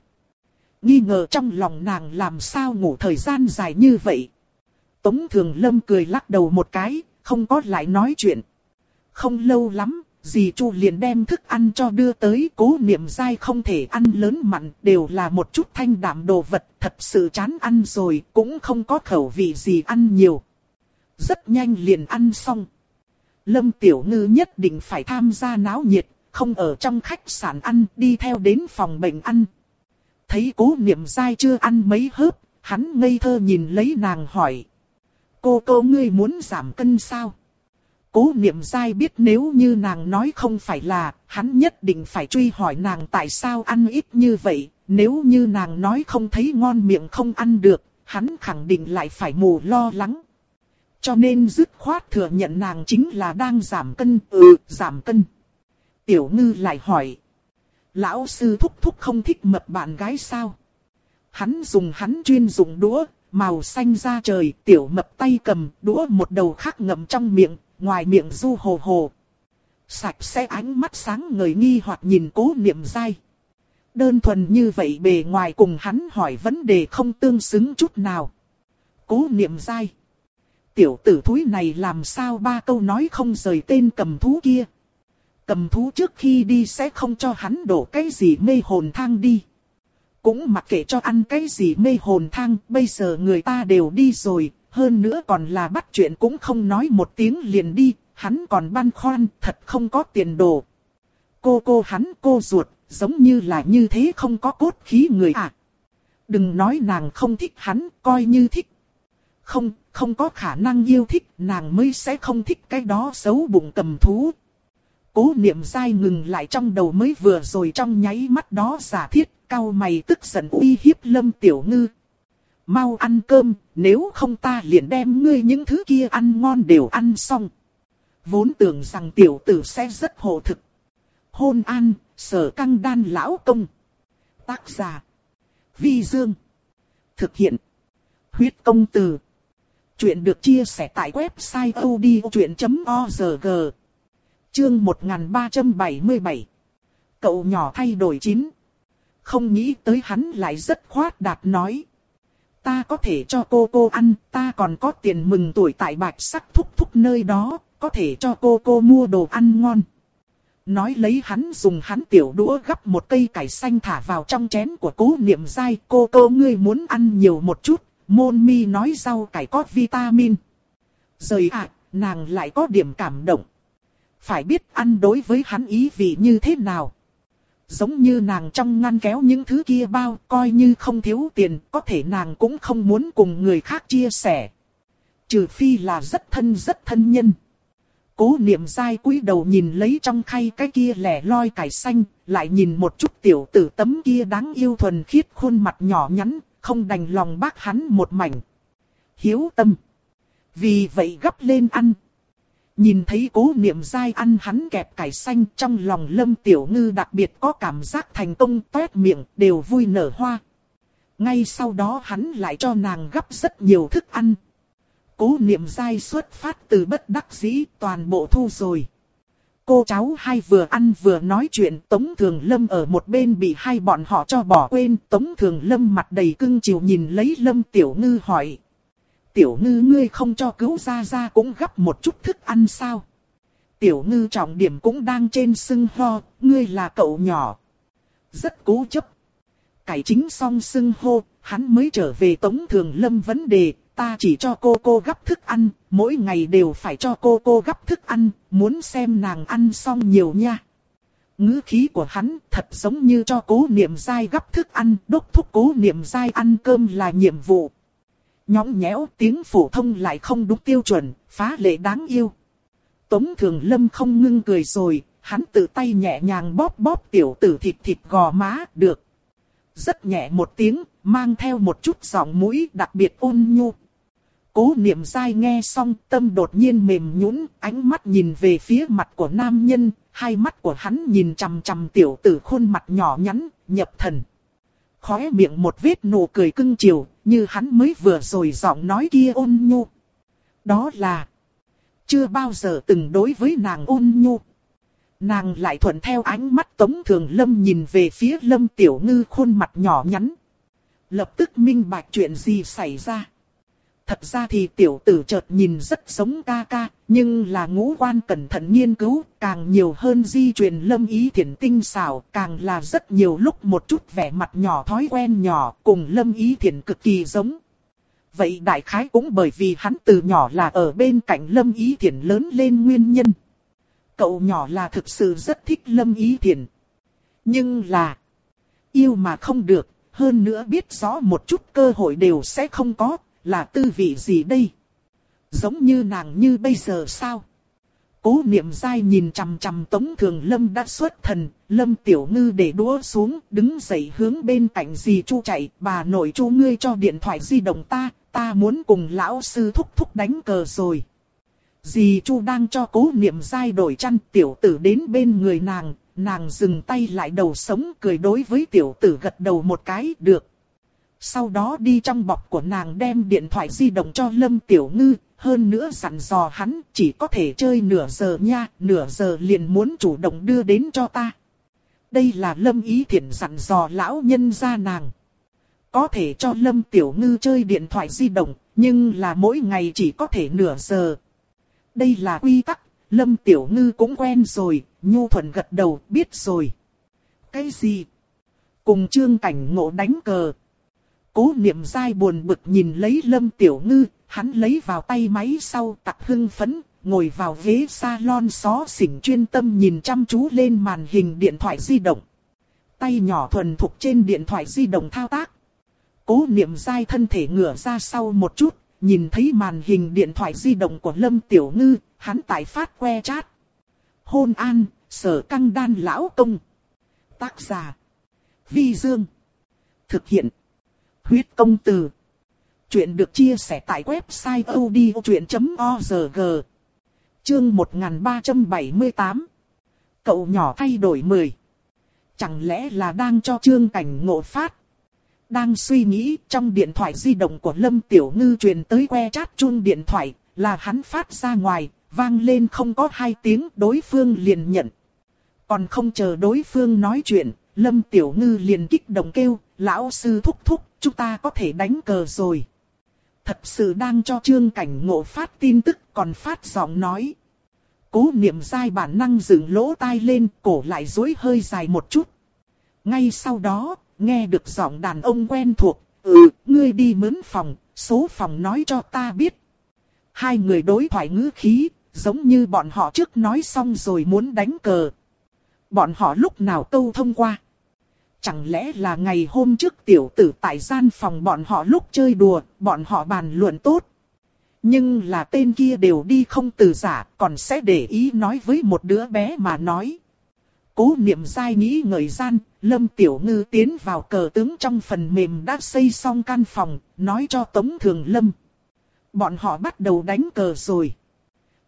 Nghi ngờ trong lòng nàng làm sao ngủ thời gian dài như vậy. Tống thường lâm cười lắc đầu một cái, không có lại nói chuyện. Không lâu lắm, dì Chu liền đem thức ăn cho đưa tới cố niệm dai không thể ăn lớn mặn, đều là một chút thanh đạm đồ vật, thật sự chán ăn rồi, cũng không có khẩu vị gì ăn nhiều. Rất nhanh liền ăn xong. Lâm Tiểu Ngư nhất định phải tham gia náo nhiệt, không ở trong khách sạn ăn, đi theo đến phòng bệnh ăn. Thấy cố niệm dai chưa ăn mấy hớp, hắn ngây thơ nhìn lấy nàng hỏi. Cô cô ngươi muốn giảm cân sao? Cố niệm dai biết nếu như nàng nói không phải là, hắn nhất định phải truy hỏi nàng tại sao ăn ít như vậy, nếu như nàng nói không thấy ngon miệng không ăn được, hắn khẳng định lại phải mù lo lắng. Cho nên dứt khoát thừa nhận nàng chính là đang giảm cân, ừ, giảm cân. Tiểu ngư lại hỏi. Lão sư thúc thúc không thích mập bạn gái sao? Hắn dùng hắn chuyên dùng đũa, màu xanh da trời, tiểu mập tay cầm, đũa một đầu khác ngậm trong miệng, ngoài miệng du hồ hồ. Sạch sẽ ánh mắt sáng ngời nghi hoặc nhìn cố niệm dai. Đơn thuần như vậy bề ngoài cùng hắn hỏi vấn đề không tương xứng chút nào. Cố niệm dai. Tiểu tử thúi này làm sao ba câu nói không rời tên cầm thú kia. Cầm thú trước khi đi sẽ không cho hắn đổ cái gì mê hồn thang đi. Cũng mặc kệ cho ăn cái gì mê hồn thang, bây giờ người ta đều đi rồi, hơn nữa còn là bắt chuyện cũng không nói một tiếng liền đi, hắn còn băn khoăn, thật không có tiền đồ. Cô cô hắn cô ruột, giống như là như thế không có cốt khí người à. Đừng nói nàng không thích hắn, coi như thích. Không, không có khả năng yêu thích, nàng mới sẽ không thích cái đó xấu bụng cầm thú. Cố niệm dai ngừng lại trong đầu mới vừa rồi trong nháy mắt đó giả thiết, cao mày tức giận uy hiếp lâm tiểu ngư. Mau ăn cơm, nếu không ta liền đem ngươi những thứ kia ăn ngon đều ăn xong. Vốn tưởng rằng tiểu tử sẽ rất hộ thực. Hôn an, sở căng đan lão công. Tác giả. Vi Dương. Thực hiện. Huyết công từ. Chuyện được chia sẻ tại website odchuyện.org. Chương 1377. Cậu nhỏ thay đổi chín. Không nghĩ tới hắn lại rất khoát đạt nói. Ta có thể cho cô cô ăn, ta còn có tiền mừng tuổi tại bạch sắc thúc thúc nơi đó, có thể cho cô cô mua đồ ăn ngon. Nói lấy hắn dùng hắn tiểu đũa gắp một cây cải xanh thả vào trong chén của cố niệm dai. Cô cô ngươi muốn ăn nhiều một chút, môn mi nói rau cải có vitamin. Rời ạ, nàng lại có điểm cảm động. Phải biết ăn đối với hắn ý vị như thế nào. Giống như nàng trong ngăn kéo những thứ kia bao, coi như không thiếu tiền, có thể nàng cũng không muốn cùng người khác chia sẻ. Trừ phi là rất thân rất thân nhân. Cố niệm dai cúi đầu nhìn lấy trong khay cái kia lẻ loi cải xanh, lại nhìn một chút tiểu tử tấm kia đáng yêu thuần khiết khuôn mặt nhỏ nhắn, không đành lòng bác hắn một mảnh. Hiếu tâm. Vì vậy gấp lên ăn. Nhìn thấy cố niệm dai ăn hắn kẹp cải xanh trong lòng lâm tiểu ngư đặc biệt có cảm giác thành công tuét miệng, đều vui nở hoa. Ngay sau đó hắn lại cho nàng gấp rất nhiều thức ăn. Cố niệm dai xuất phát từ bất đắc dĩ, toàn bộ thu rồi. Cô cháu hai vừa ăn vừa nói chuyện, Tống Thường Lâm ở một bên bị hai bọn họ cho bỏ quên. Tống Thường Lâm mặt đầy cưng chiều nhìn lấy Lâm Tiểu Ngư hỏi. Tiểu Ngư ngươi không cho cứu ra ra cũng gấp một chút thức ăn sao? Tiểu Ngư trọng điểm cũng đang trên sưng ho, ngươi là cậu nhỏ. Rất cố chấp. Cải chính xong sưng hô, hắn mới trở về Tống Thường Lâm vấn đề, ta chỉ cho cô cô gấp thức ăn, mỗi ngày đều phải cho cô cô gấp thức ăn, muốn xem nàng ăn xong nhiều nha. ngữ khí của hắn thật giống như cho cố niệm dai gấp thức ăn, đốc thúc cố niệm dai ăn cơm là nhiệm vụ. Nhõng nhẽo tiếng phổ thông lại không đúng tiêu chuẩn, phá lệ đáng yêu. Tống Thường Lâm không ngưng cười rồi, hắn tự tay nhẹ nhàng bóp bóp tiểu tử thịt thịt gò má, được. Rất nhẹ một tiếng, mang theo một chút giọng mũi đặc biệt ôn nhu. Cố niệm dai nghe xong tâm đột nhiên mềm nhũn, ánh mắt nhìn về phía mặt của nam nhân, hai mắt của hắn nhìn chằm chằm tiểu tử khuôn mặt nhỏ nhắn, nhập thần. Khóe miệng một vết nụ cười cưng chiều, như hắn mới vừa rồi giọng nói kia ôn nhu. Đó là chưa bao giờ từng đối với nàng ôn nhu. Nàng lại thuận theo ánh mắt Tống Thường Lâm nhìn về phía Lâm Tiểu Ngư khuôn mặt nhỏ nhắn. Lập tức minh bạch chuyện gì xảy ra. Thật ra thì tiểu tử chợt nhìn rất giống ca ca, nhưng là ngũ quan cẩn thận nghiên cứu, càng nhiều hơn di truyền lâm ý thiền tinh xảo, càng là rất nhiều lúc một chút vẻ mặt nhỏ thói quen nhỏ, cùng lâm ý thiền cực kỳ giống. Vậy đại khái cũng bởi vì hắn từ nhỏ là ở bên cạnh lâm ý thiền lớn lên nguyên nhân. Cậu nhỏ là thực sự rất thích lâm ý thiền Nhưng là, yêu mà không được, hơn nữa biết rõ một chút cơ hội đều sẽ không có, là tư vị gì đây? Giống như nàng như bây giờ sao? Cố niệm dai nhìn chằm chằm Tống Thường Lâm đã xuất thần, Lâm Tiểu Ngư để đũa xuống, đứng dậy hướng bên cạnh dì Chu chạy, bà nội chu ngươi cho điện thoại di động ta, ta muốn cùng lão sư thúc thúc đánh cờ rồi. Dì Chu đang cho cố niệm dai đổi chăn tiểu tử đến bên người nàng, nàng dừng tay lại đầu sống cười đối với tiểu tử gật đầu một cái được. Sau đó đi trong bọc của nàng đem điện thoại di động cho Lâm Tiểu Ngư, hơn nữa dặn dò hắn chỉ có thể chơi nửa giờ nha, nửa giờ liền muốn chủ động đưa đến cho ta. Đây là Lâm Ý Thiển dặn dò lão nhân ra nàng. Có thể cho Lâm Tiểu Ngư chơi điện thoại di động, nhưng là mỗi ngày chỉ có thể nửa giờ. Đây là quy tắc, Lâm Tiểu Ngư cũng quen rồi, Nhu Thuận gật đầu, biết rồi. Cái gì? Cùng Trương Cảnh Ngộ đánh cờ. Cố niệm dai buồn bực nhìn lấy Lâm Tiểu Ngư, hắn lấy vào tay máy sau tặc hưng phấn, ngồi vào ghế salon xó xỉnh chuyên tâm nhìn chăm chú lên màn hình điện thoại di động. Tay nhỏ thuần thục trên điện thoại di động thao tác. Cố niệm dai thân thể ngửa ra sau một chút, nhìn thấy màn hình điện thoại di động của Lâm Tiểu Ngư, hắn tại phát que chat. Hôn an, sở căng đan lão công. Tác giả. Vi Dương. Thực hiện. Huyết công từ. Chuyện được chia sẻ tại website odchuyện.org. Chương 1378. Cậu nhỏ thay đổi 10. Chẳng lẽ là đang cho chương cảnh ngộ phát? Đang suy nghĩ trong điện thoại di động của Lâm Tiểu Ngư truyền tới que chat chun điện thoại, là hắn phát ra ngoài, vang lên không có hai tiếng đối phương liền nhận. Còn không chờ đối phương nói chuyện, Lâm Tiểu Ngư liền kích động kêu, lão sư thúc thúc, chúng ta có thể đánh cờ rồi. Thật sự đang cho trương cảnh ngộ phát tin tức còn phát giọng nói. Cố niệm dai bản năng dựng lỗ tai lên, cổ lại dối hơi dài một chút. Ngay sau đó, nghe được giọng đàn ông quen thuộc, ừ, ngươi đi mướn phòng, số phòng nói cho ta biết. Hai người đối thoại ngữ khí, giống như bọn họ trước nói xong rồi muốn đánh cờ. Bọn họ lúc nào câu thông qua. Chẳng lẽ là ngày hôm trước tiểu tử tại gian phòng bọn họ lúc chơi đùa, bọn họ bàn luận tốt. Nhưng là tên kia đều đi không từ giả, còn sẽ để ý nói với một đứa bé mà nói. Cố niệm dai nghĩ ngợi gian, Lâm Tiểu Ngư tiến vào cờ tướng trong phần mềm đã xây xong căn phòng, nói cho Tống Thường Lâm. Bọn họ bắt đầu đánh cờ rồi.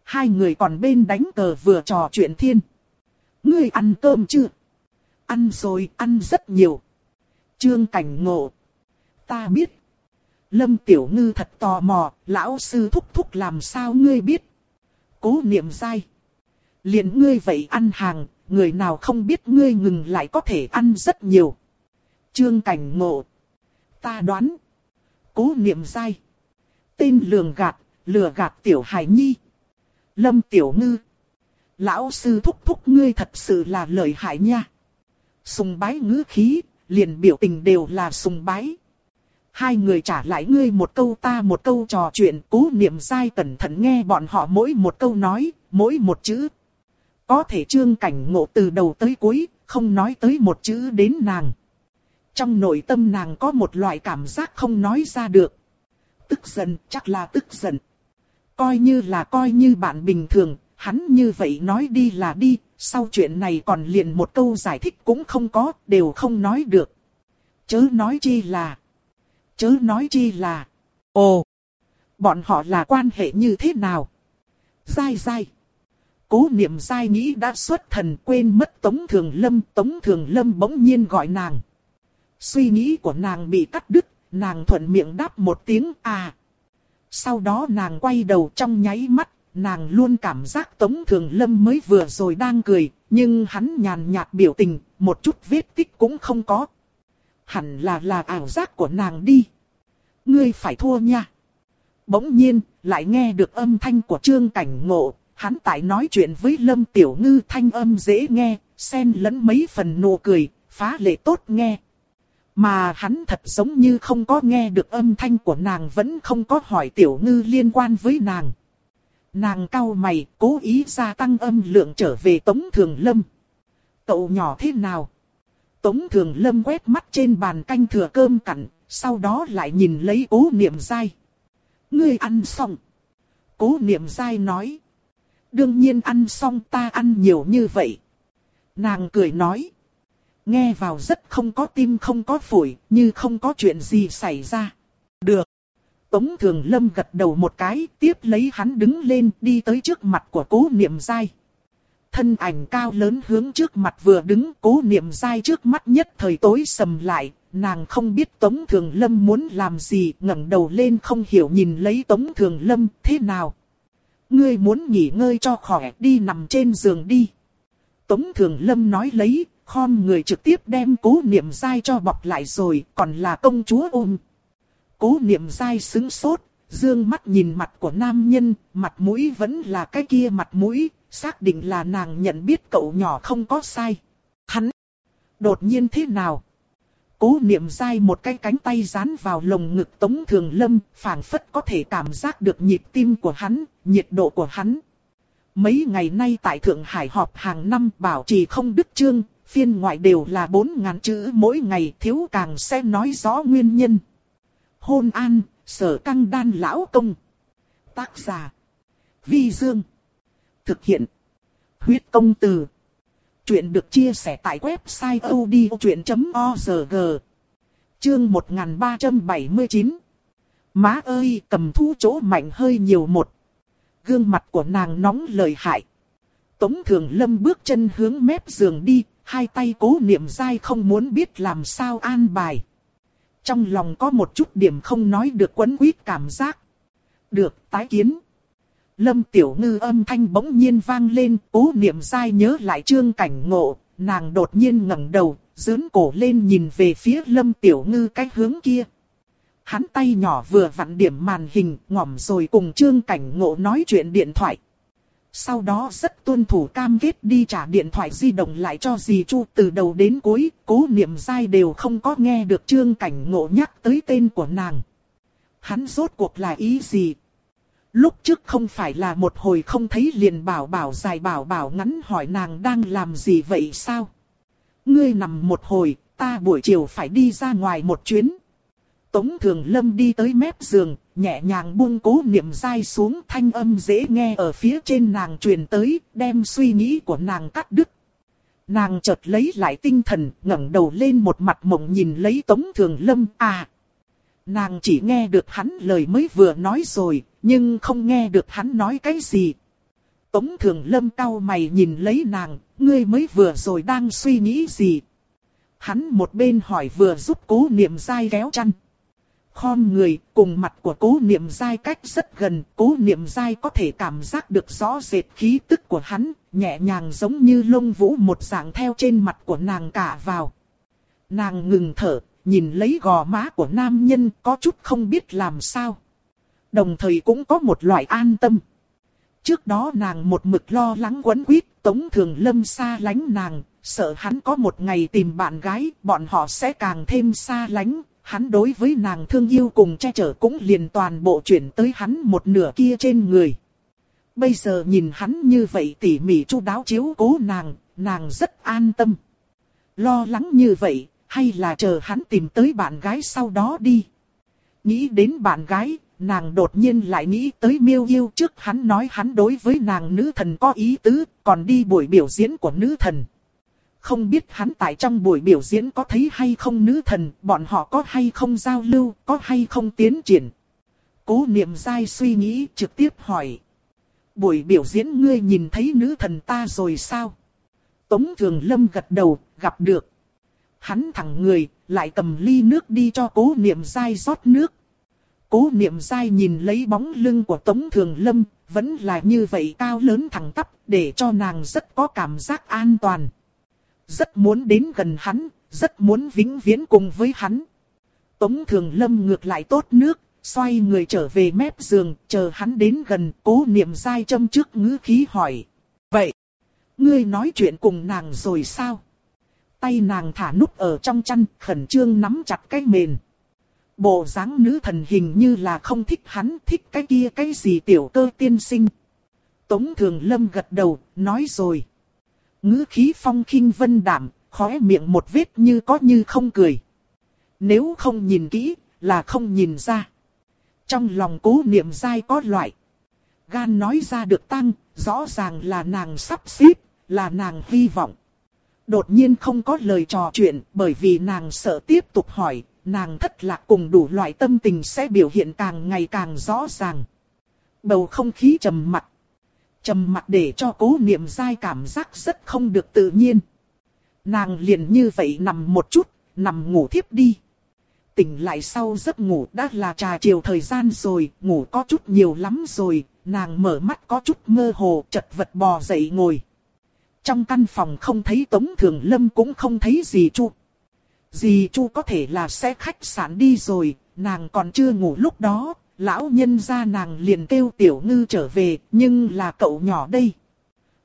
Hai người còn bên đánh cờ vừa trò chuyện thiên. Ngươi ăn cơm chưa? Ăn rồi, ăn rất nhiều. Trương Cảnh Ngộ. Ta biết. Lâm Tiểu Ngư thật tò mò, lão sư thúc thúc làm sao ngươi biết. Cố niệm dai. liền ngươi vậy ăn hàng, người nào không biết ngươi ngừng lại có thể ăn rất nhiều. Trương cảnh ngộ. Ta đoán. Cố niệm dai. Tên lường gạt, lừa gạt tiểu hải nhi. Lâm tiểu ngư. Lão sư thúc thúc ngươi thật sự là lợi hại nha. Sùng bái ngữ khí, liền biểu tình đều là sùng bái. Hai người trả lại ngươi một câu ta một câu trò chuyện, cố niệm dai cẩn thận nghe bọn họ mỗi một câu nói, mỗi một chữ. Có thể trương cảnh ngộ từ đầu tới cuối, không nói tới một chữ đến nàng. Trong nội tâm nàng có một loại cảm giác không nói ra được. Tức giận, chắc là tức giận. Coi như là coi như bạn bình thường, hắn như vậy nói đi là đi, sau chuyện này còn liền một câu giải thích cũng không có, đều không nói được. Chớ nói chi là... Chớ nói chi là... Ồ! Bọn họ là quan hệ như thế nào? Dai dai! Cố niệm dai nghĩ đã xuất thần quên mất Tống Thường Lâm. Tống Thường Lâm bỗng nhiên gọi nàng. Suy nghĩ của nàng bị cắt đứt, nàng thuận miệng đáp một tiếng à. Sau đó nàng quay đầu trong nháy mắt, nàng luôn cảm giác Tống Thường Lâm mới vừa rồi đang cười, nhưng hắn nhàn nhạt biểu tình, một chút vết tích cũng không có. Hẳn là là ảo giác của nàng đi. Ngươi phải thua nha. Bỗng nhiên, lại nghe được âm thanh của Trương Cảnh Ngộ, hắn tại nói chuyện với Lâm Tiểu Ngư thanh âm dễ nghe, xen lẫn mấy phần nụ cười, phá lệ tốt nghe. Mà hắn thật giống như không có nghe được âm thanh của nàng vẫn không có hỏi Tiểu Ngư liên quan với nàng. Nàng cau mày, cố ý gia tăng âm lượng trở về Tống Thường Lâm. Cậu nhỏ thế nào? Tống Thường Lâm quét mắt trên bàn canh thừa cơm cặn, sau đó lại nhìn lấy cố niệm dai. Ngươi ăn xong. Cố niệm dai nói. Đương nhiên ăn xong ta ăn nhiều như vậy. Nàng cười nói. Nghe vào rất không có tim không có phổi, như không có chuyện gì xảy ra. Được. Tống Thường Lâm gật đầu một cái, tiếp lấy hắn đứng lên đi tới trước mặt của cố niệm dai. Thân ảnh cao lớn hướng trước mặt vừa đứng cố niệm dai trước mắt nhất thời tối sầm lại, nàng không biết Tống Thường Lâm muốn làm gì, ngẩng đầu lên không hiểu nhìn lấy Tống Thường Lâm thế nào. Ngươi muốn nghỉ ngơi cho khỏe đi nằm trên giường đi. Tống Thường Lâm nói lấy, khom người trực tiếp đem cố niệm dai cho bọc lại rồi, còn là công chúa ôm. Cố niệm dai sững sốt, dương mắt nhìn mặt của nam nhân, mặt mũi vẫn là cái kia mặt mũi, xác định là nàng nhận biết cậu nhỏ không có sai. Hắn, đột nhiên thế nào? Cố niệm dai một cái cánh tay dán vào lồng ngực Tống Thường Lâm, phảng phất có thể cảm giác được nhịp tim của hắn, nhiệt độ của hắn. Mấy ngày nay tại Thượng Hải họp hàng năm bảo trì không đức trương, phiên ngoại đều là 4.000 chữ mỗi ngày thiếu càng sẽ nói rõ nguyên nhân. Hôn an, sở căng đan lão công. Tác giả. Vi Dương. Thực hiện. Huyết công từ. Chuyện được chia sẻ tại website odchuyện.org. Chương 1379. Má ơi cầm thu chỗ mạnh hơi nhiều một. Gương mặt của nàng nóng lời hại. Tống Thường Lâm bước chân hướng mép giường đi, hai tay cố niệm dai không muốn biết làm sao an bài. Trong lòng có một chút điểm không nói được quấn quýt cảm giác. Được, tái kiến. Lâm Tiểu Ngư âm thanh bỗng nhiên vang lên, cố niệm dai nhớ lại trương cảnh ngộ, nàng đột nhiên ngẩng đầu, dướn cổ lên nhìn về phía Lâm Tiểu Ngư cái hướng kia. Hắn tay nhỏ vừa vặn điểm màn hình, ngỏm rồi cùng trương cảnh ngộ nói chuyện điện thoại. Sau đó rất tuân thủ cam kết đi trả điện thoại di động lại cho dì Chu từ đầu đến cuối, cố niệm dai đều không có nghe được trương cảnh ngộ nhắc tới tên của nàng. Hắn rốt cuộc là ý gì? Lúc trước không phải là một hồi không thấy liền bảo bảo dài bảo bảo ngắn hỏi nàng đang làm gì vậy sao? Ngươi nằm một hồi, ta buổi chiều phải đi ra ngoài một chuyến. Tống Thường Lâm đi tới mép giường, nhẹ nhàng buông cố niệm dai xuống thanh âm dễ nghe ở phía trên nàng truyền tới, đem suy nghĩ của nàng cắt đứt. Nàng chợt lấy lại tinh thần, ngẩng đầu lên một mặt mộng nhìn lấy Tống Thường Lâm, à. Nàng chỉ nghe được hắn lời mới vừa nói rồi, nhưng không nghe được hắn nói cái gì. Tống Thường Lâm cau mày nhìn lấy nàng, ngươi mới vừa rồi đang suy nghĩ gì. Hắn một bên hỏi vừa giúp cố niệm dai kéo chăn khom người, cùng mặt của cố niệm dai cách rất gần, cố niệm dai có thể cảm giác được rõ rệt khí tức của hắn, nhẹ nhàng giống như lông vũ một dạng theo trên mặt của nàng cả vào. Nàng ngừng thở, nhìn lấy gò má của nam nhân có chút không biết làm sao. Đồng thời cũng có một loại an tâm. Trước đó nàng một mực lo lắng quấn quýt, Tống Thường Lâm xa lánh nàng, sợ hắn có một ngày tìm bạn gái, bọn họ sẽ càng thêm xa lánh, hắn đối với nàng thương yêu cùng che chở cũng liền toàn bộ chuyển tới hắn một nửa kia trên người. Bây giờ nhìn hắn như vậy tỉ mỉ chu đáo chiếu cố nàng, nàng rất an tâm. Lo lắng như vậy, hay là chờ hắn tìm tới bạn gái sau đó đi. Nghĩ đến bạn gái, nàng đột nhiên lại nghĩ tới miêu yêu trước hắn nói hắn đối với nàng nữ thần có ý tứ, còn đi buổi biểu diễn của nữ thần. Không biết hắn tại trong buổi biểu diễn có thấy hay không nữ thần, bọn họ có hay không giao lưu, có hay không tiến triển. Cố niệm dai suy nghĩ trực tiếp hỏi. Buổi biểu diễn ngươi nhìn thấy nữ thần ta rồi sao? Tống Thường Lâm gật đầu, gặp được. Hắn thẳng người, lại cầm ly nước đi cho cố niệm dai rót nước. Cố niệm dai nhìn lấy bóng lưng của Tống Thường Lâm, vẫn là như vậy cao lớn thẳng tắp, để cho nàng rất có cảm giác an toàn. Rất muốn đến gần hắn, rất muốn vĩnh viễn cùng với hắn. Tống Thường Lâm ngược lại tốt nước, xoay người trở về mép giường, chờ hắn đến gần, cố niệm dai châm trước ngữ khí hỏi. Vậy, ngươi nói chuyện cùng nàng rồi sao? Tay nàng thả nút ở trong chăn, khẩn trương nắm chặt cái mền. Bộ dáng nữ thần hình như là không thích hắn, thích cái kia cái gì tiểu cơ tiên sinh. Tống Thường Lâm gật đầu, nói rồi ngữ khí phong khinh vân đảm, khóe miệng một vết như có như không cười. Nếu không nhìn kỹ, là không nhìn ra. Trong lòng cố niệm dai có loại. Gan nói ra được tăng, rõ ràng là nàng sắp xếp, là nàng hy vọng. Đột nhiên không có lời trò chuyện bởi vì nàng sợ tiếp tục hỏi, nàng thất lạc cùng đủ loại tâm tình sẽ biểu hiện càng ngày càng rõ ràng. Bầu không khí trầm mặc trầm mặt để cho cố niệm dai cảm giác rất không được tự nhiên. Nàng liền như vậy nằm một chút, nằm ngủ thiếp đi. Tỉnh lại sau giấc ngủ đã là trà chiều thời gian rồi, ngủ có chút nhiều lắm rồi, nàng mở mắt có chút mơ hồ, chật vật bò dậy ngồi. Trong căn phòng không thấy Tống Thường Lâm cũng không thấy gì chu. Dì chu có thể là xe khách sạn đi rồi, nàng còn chưa ngủ lúc đó, lão nhân gia nàng liền kêu tiểu ngư trở về, nhưng là cậu nhỏ đây.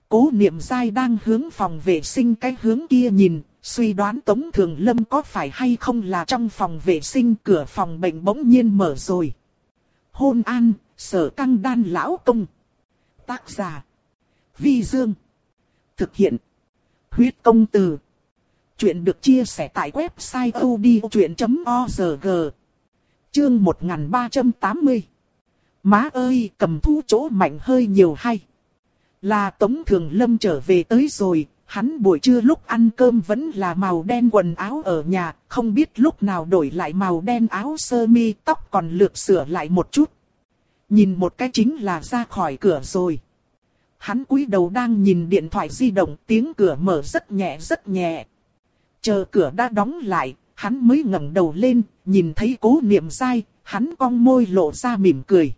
Cố niệm dai đang hướng phòng vệ sinh cái hướng kia nhìn, suy đoán Tống Thường Lâm có phải hay không là trong phòng vệ sinh cửa phòng bệnh bỗng nhiên mở rồi. Hôn an, sở căng đan lão công. Tác giả. Vi Dương. Thực hiện. Huyết công từ. Chuyện được chia sẻ tại website odchuyện.org. Chương 1380 Má ơi, cầm thu chỗ mạnh hơi nhiều hay? Là Tống Thường Lâm trở về tới rồi, Hắn buổi trưa lúc ăn cơm vẫn là màu đen quần áo ở nhà, Không biết lúc nào đổi lại màu đen áo sơ mi, Tóc còn lược sửa lại một chút. Nhìn một cái chính là ra khỏi cửa rồi. Hắn cúi đầu đang nhìn điện thoại di động, tiếng cửa mở rất nhẹ rất nhẹ. Chờ cửa đã đóng lại hắn mới ngẩng đầu lên, nhìn thấy cố niệm dai, hắn cong môi lộ ra mỉm cười.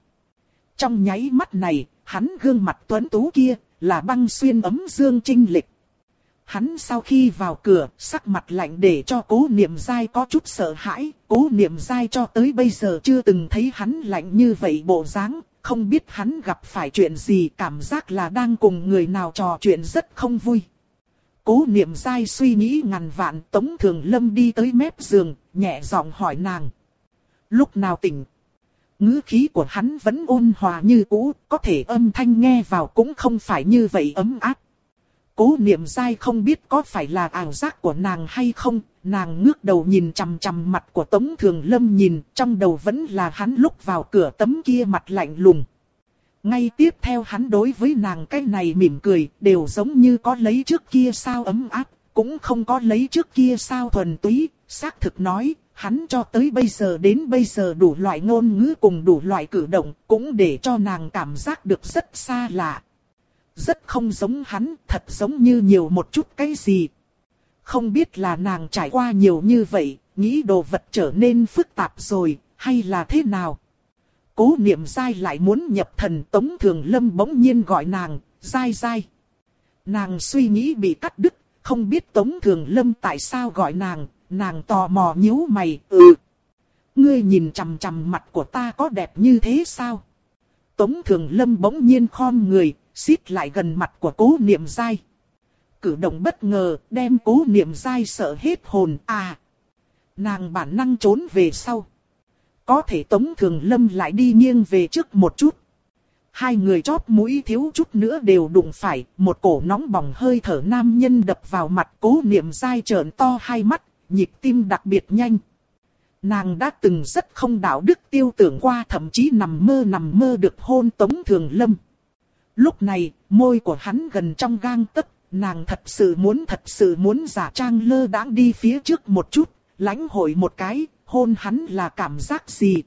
Trong nháy mắt này, hắn gương mặt tuấn tú kia, là băng xuyên ấm dương trinh lịch. Hắn sau khi vào cửa, sắc mặt lạnh để cho cố niệm dai có chút sợ hãi, cố niệm dai cho tới bây giờ chưa từng thấy hắn lạnh như vậy bộ dáng, không biết hắn gặp phải chuyện gì cảm giác là đang cùng người nào trò chuyện rất không vui. Cố niệm dai suy nghĩ ngàn vạn Tống Thường Lâm đi tới mép giường, nhẹ giọng hỏi nàng. Lúc nào tỉnh? ngữ khí của hắn vẫn ôn hòa như cũ, có thể âm thanh nghe vào cũng không phải như vậy ấm áp. Cố niệm dai không biết có phải là ảo giác của nàng hay không, nàng ngước đầu nhìn chằm chằm mặt của Tống Thường Lâm nhìn, trong đầu vẫn là hắn lúc vào cửa tấm kia mặt lạnh lùng. Ngay tiếp theo hắn đối với nàng cái này mỉm cười, đều giống như có lấy trước kia sao ấm áp, cũng không có lấy trước kia sao thuần túy, xác thực nói, hắn cho tới bây giờ đến bây giờ đủ loại ngôn ngữ cùng đủ loại cử động, cũng để cho nàng cảm giác được rất xa lạ. Rất không giống hắn, thật giống như nhiều một chút cái gì. Không biết là nàng trải qua nhiều như vậy, nghĩ đồ vật trở nên phức tạp rồi, hay là thế nào? Cố niệm dai lại muốn nhập thần Tống Thường Lâm bỗng nhiên gọi nàng, dai dai. Nàng suy nghĩ bị cắt đứt, không biết Tống Thường Lâm tại sao gọi nàng, nàng tò mò nhíu mày, ừ. Ngươi nhìn chằm chằm mặt của ta có đẹp như thế sao? Tống Thường Lâm bỗng nhiên khom người, xít lại gần mặt của cố niệm dai. Cử động bất ngờ, đem cố niệm dai sợ hết hồn, à. Nàng bản năng trốn về sau. Có thể Tống Thường Lâm lại đi nghiêng về trước một chút. Hai người chót mũi thiếu chút nữa đều đụng phải, một cổ nóng bỏng hơi thở nam nhân đập vào mặt cố niệm dai trợn to hai mắt, nhịp tim đặc biệt nhanh. Nàng đã từng rất không đạo đức tiêu tưởng qua thậm chí nằm mơ nằm mơ được hôn Tống Thường Lâm. Lúc này, môi của hắn gần trong gang tấc, nàng thật sự muốn thật sự muốn giả trang lơ đãng đi phía trước một chút, lãnh hội một cái, hôn hắn là cảm giác gì?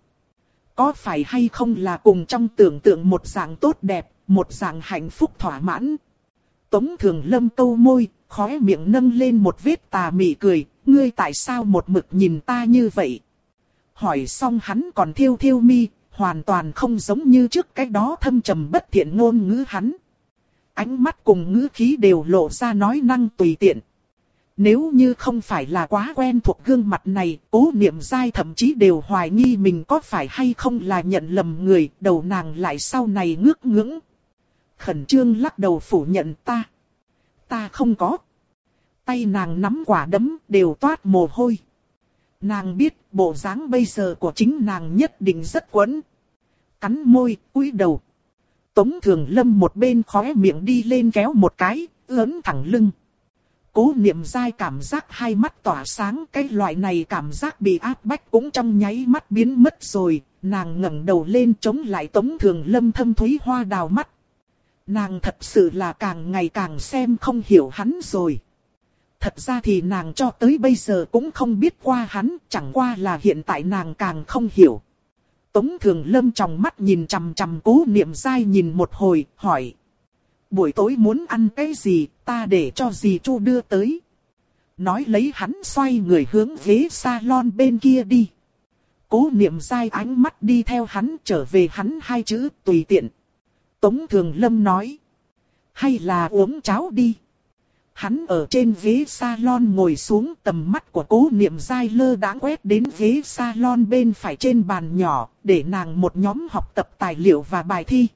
Có phải hay không là cùng trong tưởng tượng một dạng tốt đẹp, một dạng hạnh phúc thỏa mãn? Tống Thường Lâm câu môi, khóe miệng nâng lên một vết tà mị cười, ngươi tại sao một mực nhìn ta như vậy? Hỏi xong hắn còn thiêu thiêu mi, hoàn toàn không giống như trước cái đó thâm trầm bất thiện ngôn ngữ hắn. Ánh mắt cùng ngữ khí đều lộ ra nói năng tùy tiện. Nếu như không phải là quá quen thuộc gương mặt này, cố niệm dai thậm chí đều hoài nghi mình có phải hay không là nhận lầm người, đầu nàng lại sau này ngước ngưỡng. Khẩn trương lắc đầu phủ nhận ta. Ta không có. Tay nàng nắm quả đấm đều toát mồ hôi. Nàng biết bộ dáng bây giờ của chính nàng nhất định rất quẫn. Cắn môi, cúi đầu. Tống thường lâm một bên khóe miệng đi lên kéo một cái, ớn thẳng lưng. Cố niệm dai cảm giác hai mắt tỏa sáng, cái loại này cảm giác bị áp bách cũng trong nháy mắt biến mất rồi, nàng ngẩng đầu lên chống lại tống thường lâm thâm thúy hoa đào mắt. Nàng thật sự là càng ngày càng xem không hiểu hắn rồi. Thật ra thì nàng cho tới bây giờ cũng không biết qua hắn, chẳng qua là hiện tại nàng càng không hiểu. Tống thường lâm trong mắt nhìn chằm chằm cố niệm dai nhìn một hồi, hỏi. Buổi tối muốn ăn cái gì, ta để cho dì chu đưa tới. Nói lấy hắn xoay người hướng ghế salon bên kia đi. Cố niệm dai ánh mắt đi theo hắn trở về hắn hai chữ tùy tiện. Tống thường lâm nói. Hay là uống cháo đi. Hắn ở trên ghế salon ngồi xuống tầm mắt của cố niệm dai lơ đãng quét đến ghế salon bên phải trên bàn nhỏ, để nàng một nhóm học tập tài liệu và bài thi.